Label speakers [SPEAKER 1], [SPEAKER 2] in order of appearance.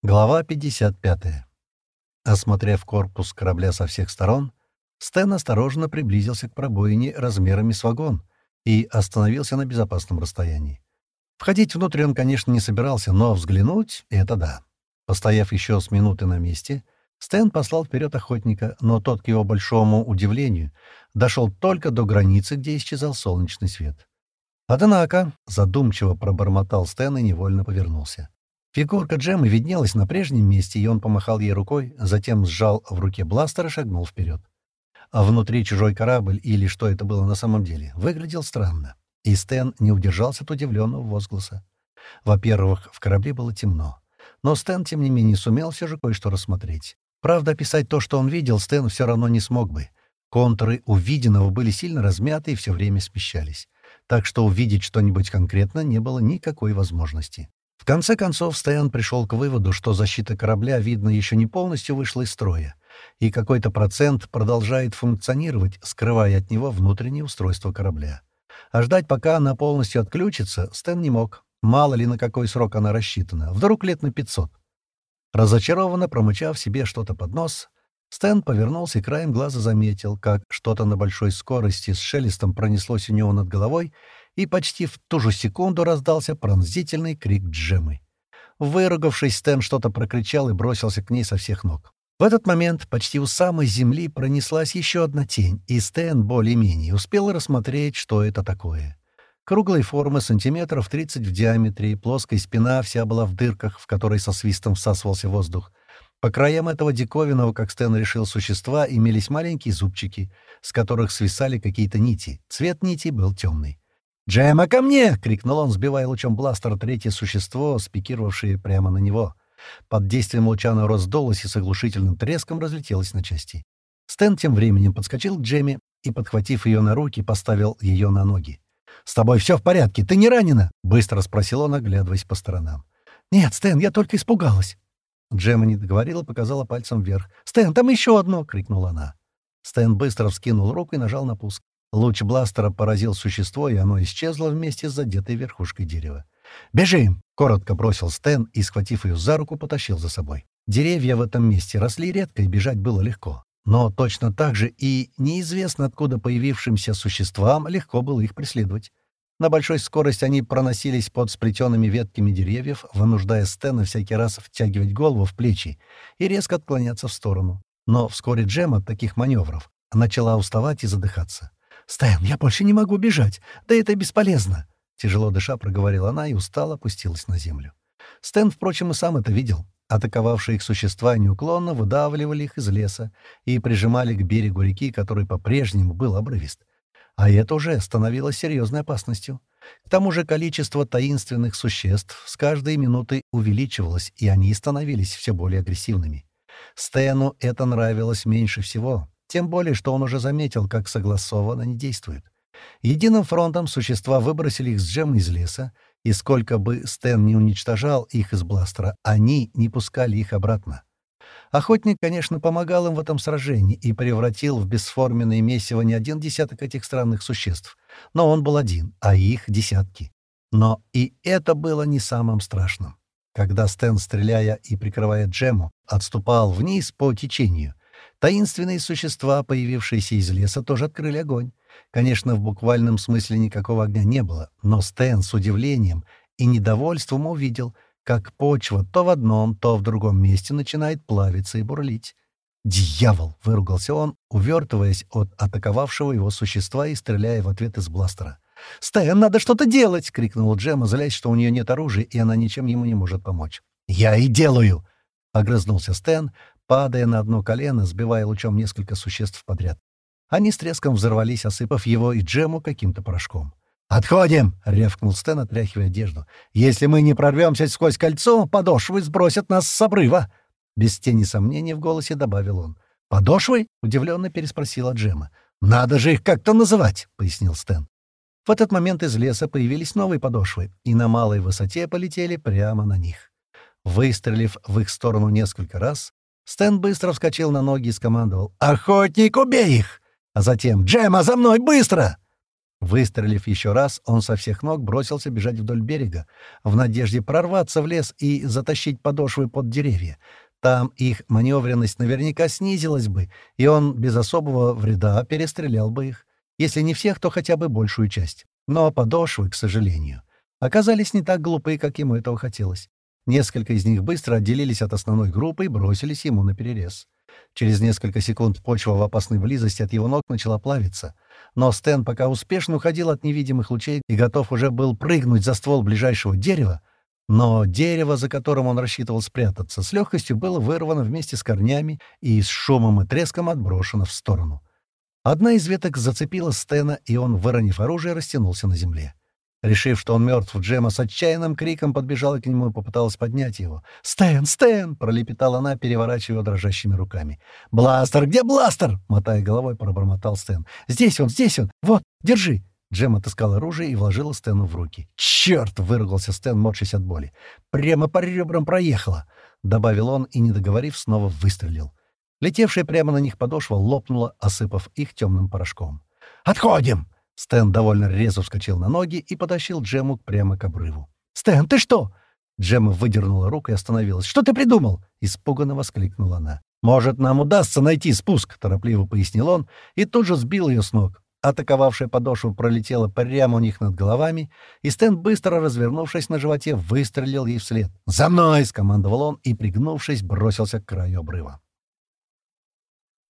[SPEAKER 1] Глава 55. Осмотрев корпус корабля со всех сторон, Стэн осторожно приблизился к пробоине размерами с вагон и остановился на безопасном расстоянии. Входить внутрь он, конечно, не собирался, но взглянуть — это да. Постояв еще с минуты на месте, Стэн послал вперед охотника, но тот, к его большому удивлению, дошел только до границы, где исчезал солнечный свет. Однако задумчиво пробормотал Стэн и невольно повернулся. Фигурка Джемы виднелась на прежнем месте, и он помахал ей рукой, затем сжал в руке бластер и шагнул вперед. А внутри чужой корабль, или что это было на самом деле, выглядел странно. И Стэн не удержался от удивленного возгласа. Во-первых, в корабле было темно. Но Стэн, тем не менее, сумел все же кое-что рассмотреть. Правда, описать то, что он видел, Стэн все равно не смог бы. Контуры увиденного были сильно размяты и все время смещались. Так что увидеть что-нибудь конкретно не было никакой возможности. В конце концов, Стоян пришел к выводу, что защита корабля, видно, еще не полностью вышла из строя, и какой-то процент продолжает функционировать, скрывая от него внутреннее устройство корабля. А ждать, пока она полностью отключится, Стэн не мог. Мало ли, на какой срок она рассчитана. Вдруг лет на 500. Разочарованно промычав себе что-то под нос, Стэн повернулся и краем глаза заметил, как что-то на большой скорости с шелестом пронеслось у него над головой и почти в ту же секунду раздался пронзительный крик Джемы. Выругавшись, Стэн что-то прокричал и бросился к ней со всех ног. В этот момент почти у самой земли пронеслась еще одна тень, и Стэн более-менее успел рассмотреть, что это такое. Круглой формы сантиметров 30 в диаметре, плоская спина вся была в дырках, в которой со свистом всасывался воздух. По краям этого диковинного, как Стэн решил, существа имелись маленькие зубчики, с которых свисали какие-то нити. Цвет нити был темный. «Джема, ко мне!» — крикнул он, сбивая лучом бластера третье существо, спикировавшее прямо на него. Под действием луча оно раздулось и с оглушительным треском разлетелось на части. Стэн тем временем подскочил к Джеме и, подхватив ее на руки, поставил ее на ноги. «С тобой все в порядке? Ты не ранена?» — быстро спросил он, оглядываясь по сторонам. «Нет, Стэн, я только испугалась». Джема не договорила, показала пальцем вверх. «Стэн, там еще одно!» — крикнула она. Стэн быстро вскинул руку и нажал на пуск. Луч бластера поразил существо, и оно исчезло вместе с задетой верхушкой дерева. «Бежим!» — коротко бросил Стэн и, схватив ее за руку, потащил за собой. Деревья в этом месте росли редко, и бежать было легко. Но точно так же и неизвестно откуда появившимся существам легко было их преследовать. На большой скорости они проносились под сплетенными ветками деревьев, вынуждая Стэна всякий раз втягивать голову в плечи и резко отклоняться в сторону. Но вскоре Джем от таких маневров начала уставать и задыхаться. «Стэн, я больше не могу бежать. Да это бесполезно!» Тяжело дыша проговорила она и устало опустилась на землю. Стэн, впрочем, и сам это видел. Атаковавшие их существа неуклонно выдавливали их из леса и прижимали к берегу реки, который по-прежнему был обрывист. А это уже становилось серьезной опасностью. К тому же количество таинственных существ с каждой минутой увеличивалось, и они становились все более агрессивными. Стэну это нравилось меньше всего, тем более, что он уже заметил, как согласованно они действуют. Единым фронтом существа выбросили их с Джем из леса, и сколько бы Стэн не уничтожал их из бластера, они не пускали их обратно. Охотник, конечно, помогал им в этом сражении и превратил в бесформенное месиво не один десяток этих странных существ, но он был один, а их десятки. Но и это было не самым страшным. Когда Стэн, стреляя и прикрывая Джему, отступал вниз по течению, Таинственные существа, появившиеся из леса, тоже открыли огонь. Конечно, в буквальном смысле никакого огня не было, но Стэн с удивлением и недовольством увидел, как почва то в одном, то в другом месте начинает плавиться и бурлить. «Дьявол!» — выругался он, увертываясь от атаковавшего его существа и стреляя в ответ из бластера. «Стэн, надо что-то делать!» — крикнула Джема, злясь, что у нее нет оружия, и она ничем ему не может помочь. «Я и делаю!» — огрызнулся Стэн, падая на одно колено, сбивая лучом несколько существ подряд. Они с треском взорвались, осыпав его и Джему каким-то порошком. «Отходим!» — рявкнул Стэн, отряхивая одежду. «Если мы не прорвемся сквозь кольцо, подошвы сбросят нас с обрыва!» Без тени сомнений в голосе добавил он. «Подошвы?» — удивленно переспросила Джема. «Надо же их как-то называть!» — пояснил Стэн. В этот момент из леса появились новые подошвы, и на малой высоте полетели прямо на них. Выстрелив в их сторону несколько раз, Стэн быстро вскочил на ноги и скомандовал «Охотник, убей их!» А затем «Джема, за мной, быстро!» Выстрелив еще раз, он со всех ног бросился бежать вдоль берега, в надежде прорваться в лес и затащить подошвы под деревья. Там их маневренность наверняка снизилась бы, и он без особого вреда перестрелял бы их. Если не всех, то хотя бы большую часть. Но подошвы, к сожалению, оказались не так глупы, как ему этого хотелось. Несколько из них быстро отделились от основной группы и бросились ему на перерез. Через несколько секунд почва в опасной близости от его ног начала плавиться. Но Стэн пока успешно уходил от невидимых лучей и готов уже был прыгнуть за ствол ближайшего дерева, но дерево, за которым он рассчитывал спрятаться, с легкостью было вырвано вместе с корнями и с шумом и треском отброшено в сторону. Одна из веток зацепила Стэна, и он, выронив оружие, растянулся на земле. Решив, что он мертв, Джема с отчаянным криком подбежала к нему и попыталась поднять его. «Стэн! Стэн!» — пролепетала она, переворачивая дрожащими руками. «Бластер! Где бластер?» — мотая головой, пробормотал Стэн. «Здесь он! Здесь он! Вот! Держи!» Джем отыскал оружие и вложила Стэну в руки. «Черт!» — выругался Стэн, морщась от боли. «Прямо по ребрам проехала!» — добавил он и, не договорив, снова выстрелил. Летевшая прямо на них подошва лопнула, осыпав их темным порошком. «Отходим!» Стэн довольно резво вскочил на ноги и потащил Джему прямо к обрыву. «Стэн, ты что?» Джема выдернула руку и остановилась. «Что ты придумал?» — испуганно воскликнула она. «Может, нам удастся найти спуск?» — торопливо пояснил он, и тут же сбил ее с ног. Атаковавшая подошва пролетела прямо у них над головами, и Стэн, быстро развернувшись на животе, выстрелил ей вслед. «За мной!» — скомандовал он и, пригнувшись, бросился к краю обрыва.